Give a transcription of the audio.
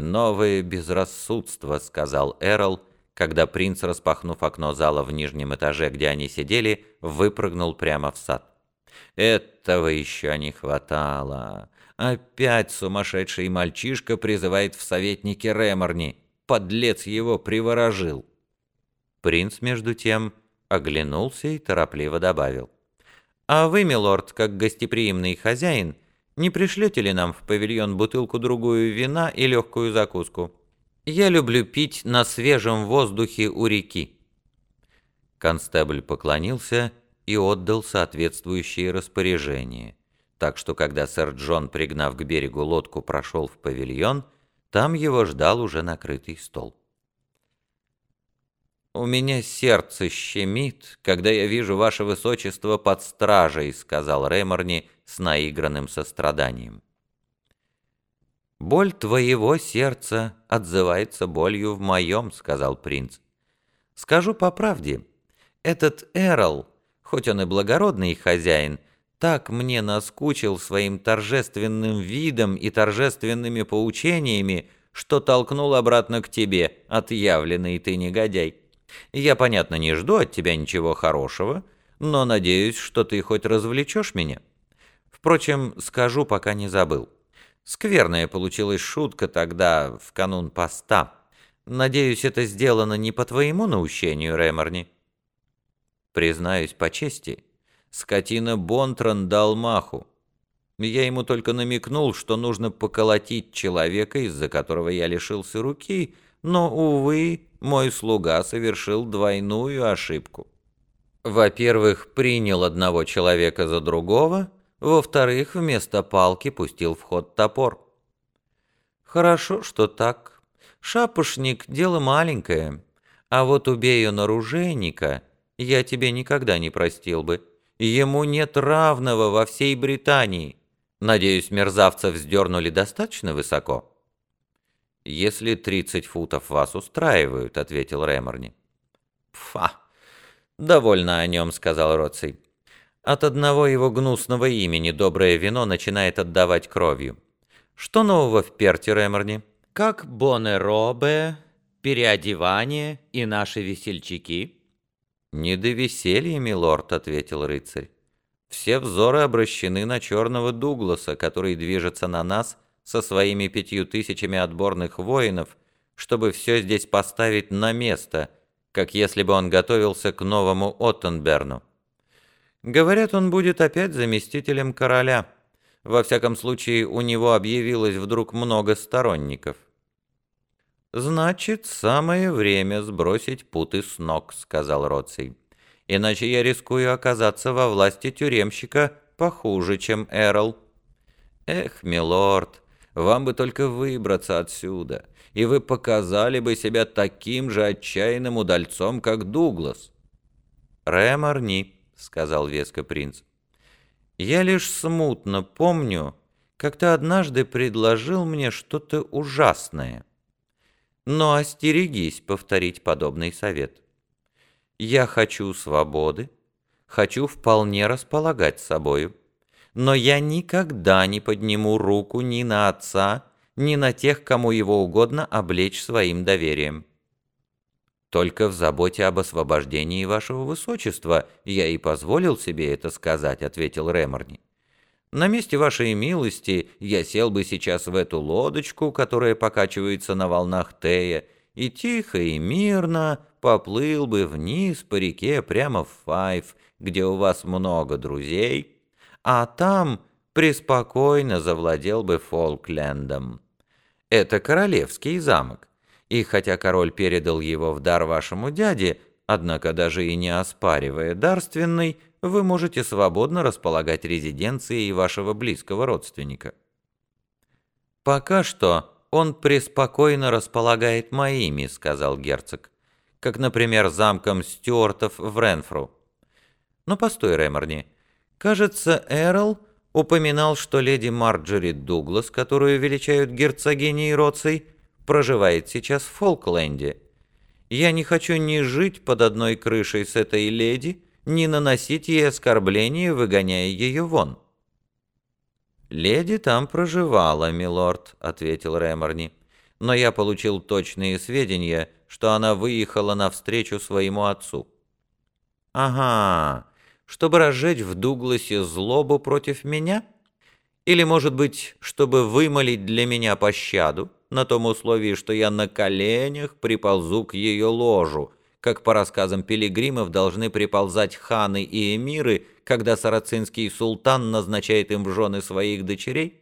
«Новое безрассудство», — сказал Эрл, когда принц, распахнув окно зала в нижнем этаже, где они сидели, выпрыгнул прямо в сад. «Этого еще не хватало. Опять сумасшедший мальчишка призывает в советники Реморни. Подлец его приворожил». Принц, между тем, оглянулся и торопливо добавил. «А вы, милорд, как гостеприимный хозяин, не пришлете ли нам в павильон бутылку-другую вина и легкую закуску? Я люблю пить на свежем воздухе у реки». Констебль поклонился и отдал соответствующие распоряжения. Так что, когда сэр Джон, пригнав к берегу лодку, прошел в павильон, там его ждал уже накрытый стол. «У меня сердце щемит, когда я вижу ваше высочество под стражей», сказал Реморни с наигранным состраданием. «Боль твоего сердца отзывается болью в моем», — сказал принц. «Скажу по правде, этот Эрл, хоть он и благородный хозяин, так мне наскучил своим торжественным видом и торжественными поучениями, что толкнул обратно к тебе, отъявленный ты негодяй. Я, понятно, не жду от тебя ничего хорошего, но надеюсь, что ты хоть развлечешь меня. Впрочем, скажу, пока не забыл. Скверная получилась шутка тогда, в канун поста. Надеюсь, это сделано не по твоему наущению, Реморни. Признаюсь по чести, скотина Бонтран дал маху. Я ему только намекнул, что нужно поколотить человека, из-за которого я лишился руки, но, увы, мой слуга совершил двойную ошибку. Во-первых, принял одного человека за другого, во-вторых, вместо палки пустил в ход топор. Хорошо, что так. Шапошник — дело маленькое, а вот убей он оружейника, я тебе никогда не простил бы. Ему нет равного во всей Британии. Надеюсь, мерзавцев вздернули достаточно высоко?» «Если тридцать футов вас устраивают», — ответил Реморни. «Пфа! Довольно о нем», — сказал Роций. «От одного его гнусного имени доброе вино начинает отдавать кровью. Что нового в Перте, Реморни?» «Как бонеробе, переодевание и наши весельчаки?» «Не до веселья, милорд», — ответил рыцарь. «Все взоры обращены на черного Дугласа, который движется на нас — со своими пятью тысячами отборных воинов, чтобы все здесь поставить на место, как если бы он готовился к новому Оттенберну. Говорят, он будет опять заместителем короля. Во всяком случае, у него объявилось вдруг много сторонников. «Значит, самое время сбросить путы с ног», — сказал Роций. «Иначе я рискую оказаться во власти тюремщика похуже, чем Эрл». «Эх, милорд, вам бы только выбраться отсюда, и вы показали бы себя таким же отчаянным удальцом, как Дуглас». «Реморни», — сказал веско принц, — «я лишь смутно помню, как ты однажды предложил мне что-то ужасное. Но остерегись повторить подобный совет. Я хочу свободы, хочу вполне располагать собою но я никогда не подниму руку ни на отца, ни на тех, кому его угодно облечь своим доверием. Только в заботе об освобождении вашего высочества я и позволил себе это сказать, ответил Реморни. На месте вашей милости я сел бы сейчас в эту лодочку, которая покачивается на волнах Тея, и тихо и мирно поплыл бы вниз по реке прямо в Файв, где у вас много друзей, а там преспокойно завладел бы Фолклендом. Это королевский замок, и хотя король передал его в дар вашему дяде, однако даже и не оспаривая дарственный, вы можете свободно располагать резиденцией вашего близкого родственника. «Пока что он преспокойно располагает моими», — сказал герцог, «как, например, замком Стюартов в Ренфру». «Но постой, Реморни, Кажется, Эрл упоминал, что леди Марджори Дуглас, которую величают герцогиней Роцей, проживает сейчас в Фолкленде. Я не хочу ни жить под одной крышей с этой леди, ни наносить ей оскорбления, выгоняя ее вон». «Леди там проживала, милорд», — ответил Реморни. но я получил точные сведения, что она выехала навстречу своему отцу. Ага, чтобы разжечь в Дугласе злобу против меня? Или, может быть, чтобы вымолить для меня пощаду, на том условии, что я на коленях приползу к ее ложу, как по рассказам пилигримов должны приползать ханы и эмиры, когда сарацинский султан назначает им в жены своих дочерей?